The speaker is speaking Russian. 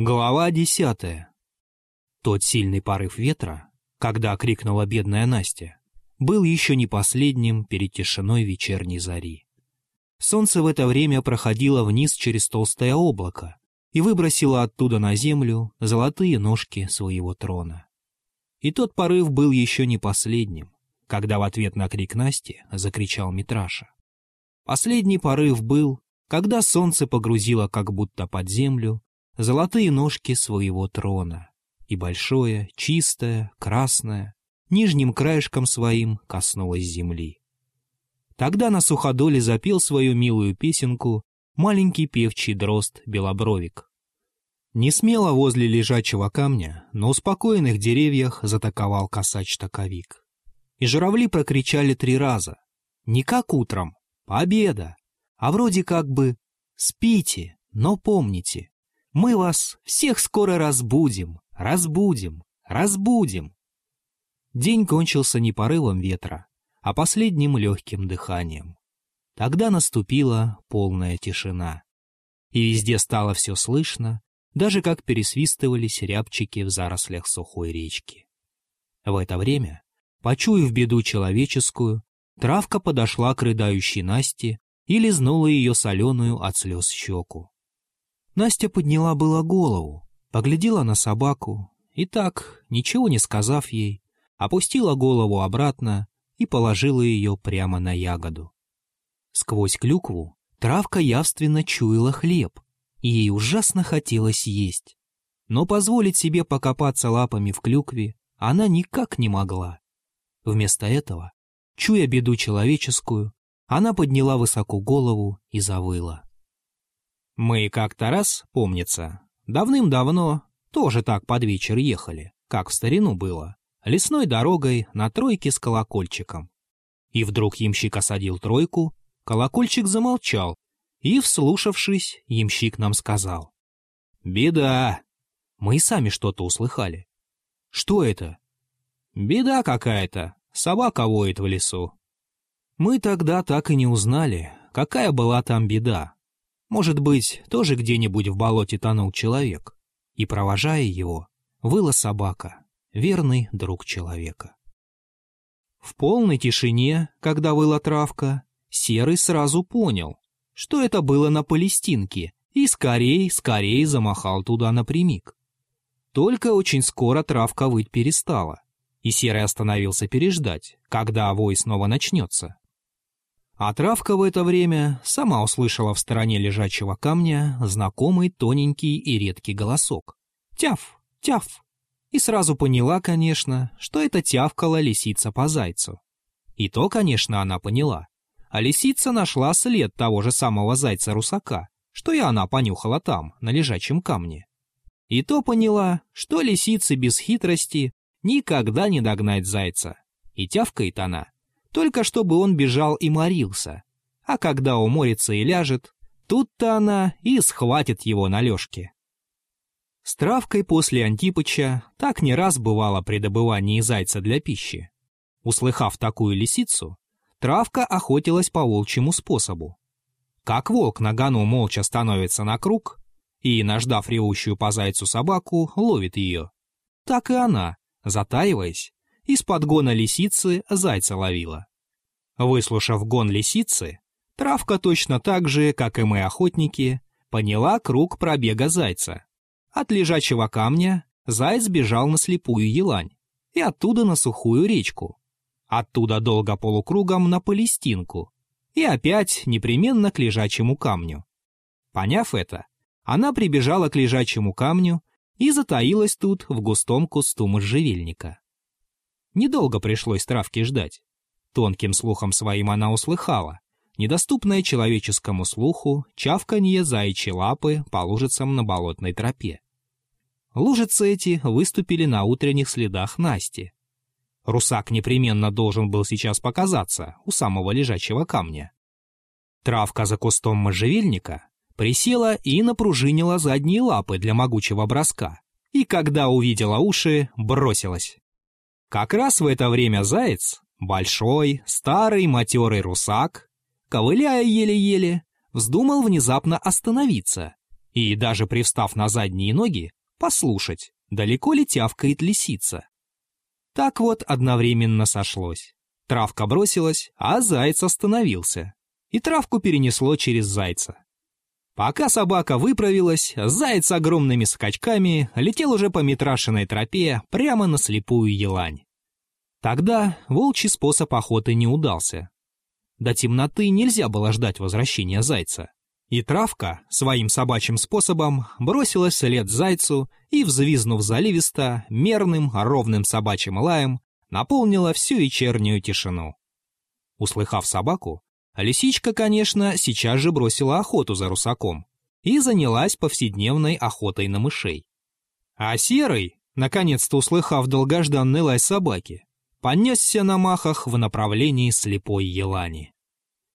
Глава десятая. Тот сильный порыв ветра, когда крикнула бедная Настя, был еще не последним перед тишиной вечерней зари. Солнце в это время проходило вниз через толстое облако и выбросило оттуда на землю золотые ножки своего трона. И тот порыв был еще не последним, когда в ответ на крик Насти закричал Митраша. Последний порыв был, когда солнце погрузило как будто под землю золотые ножки своего трона, и большое, чистое, красное, нижним краешком своим коснулось земли. Тогда на суходоле запел свою милую песенку маленький певчий дрозд Белобровик. Не смело возле лежачего камня, на успокоенных деревьях затаковал косач-таковик. И журавли прокричали три раза. Не как утром, победа, а вроде как бы «спите, но помните, мы вас всех скоро разбудим, разбудим, разбудим. День кончился не порывом ветра, а последним легким дыханием. Тогда наступила полная тишина. И везде стало все слышно, даже как пересвистывались рябчики в зарослях сухой речки. В это время, почуяв беду человеческую, травка подошла к рыдающей Насте и лизнула ее соленую от слез щеку. Настя подняла было голову, поглядела на собаку и так, ничего не сказав ей, опустила голову обратно и положила ее прямо на ягоду. Сквозь клюкву травка явственно чуяла хлеб, и ей ужасно хотелось есть. Но позволить себе покопаться лапами в клюкве она никак не могла. Вместо этого, чуя беду человеческую, она подняла высоко голову и завыла. Мы как-то раз, помнится, давным-давно тоже так под вечер ехали, как в старину было, лесной дорогой на тройке с колокольчиком. И вдруг ямщик осадил тройку, колокольчик замолчал, и, вслушавшись, ямщик нам сказал. «Беда!» Мы и сами что-то услыхали. «Что это?» «Беда какая-то, собака воет в лесу». Мы тогда так и не узнали, какая была там беда, может быть, тоже где-нибудь в болоте тонул человек, и, провожая его, выла собака, верный друг человека. В полной тишине, когда выла травка, Серый сразу понял, что это было на Палестинке, и скорей, скорей замахал туда напрямик. Только очень скоро травка выть перестала, и Серый остановился переждать, когда вой снова начнется. А травка в это время сама услышала в стороне лежачего камня знакомый тоненький и редкий голосок. «Тяф! Тяф!» И сразу поняла, конечно, что это тявкала лисица по зайцу. И то, конечно, она поняла. А лисица нашла след того же самого зайца-русака, что и она понюхала там, на лежачем камне. И то поняла, что лисице без хитрости никогда не догнать зайца. И тявкает она, только чтобы он бежал и морился. А когда уморится и ляжет, тут-то она и схватит его на лёжке. С травкой после Антипыча так не раз бывало при добывании зайца для пищи. Услыхав такую лисицу, травка охотилась по волчьему способу. Как волк на гону молча становится на круг и, наждав ревущую по зайцу собаку, ловит ее, так и она, затаиваясь, из-под гона лисицы зайца ловила. Выслушав гон лисицы, травка точно так же, как и мы охотники, поняла круг пробега зайца. От лежачего камня заяц бежал на слепую елань и оттуда на сухую речку. Оттуда долго полукругом на Палестинку и опять непременно к лежачему камню. Поняв это, она прибежала к лежачему камню и затаилась тут в густом кусту можжевельника. Недолго пришлось травке ждать. Тонким слухом своим она услыхала. Недоступное человеческому слуху чавканье заячьей лапы по лужицам на болотной тропе. Лужицы эти выступили на утренних следах Насти. Русак непременно должен был сейчас показаться у самого лежачего камня. Травка за кустом можжевельника присела и напружинила задние лапы для могучего броска, и когда увидела уши, бросилась. Как раз в это время заяц, большой, старый, матерый русак, ковыляя еле-еле, вздумал внезапно остановиться и даже привстав на задние ноги, послушать, далеко ли тявкает лисица. Так вот одновременно сошлось. Травка бросилась, а заяц остановился. И травку перенесло через зайца. Пока собака выправилась, заяц огромными скачками летел уже по метрашиной тропе прямо на слепую елань. Тогда волчий способ охоты не удался. До темноты нельзя было ждать возвращения зайца. И травка своим собачьим способом бросилась вслед зайцу и, взвизнув заливисто, мерным, ровным собачьим лаем, наполнила всю вечернюю тишину. Услыхав собаку, лисичка, конечно, сейчас же бросила охоту за русаком и занялась повседневной охотой на мышей. А серый, наконец-то услыхав долгожданный лай собаки, понесся на махах в направлении слепой елани.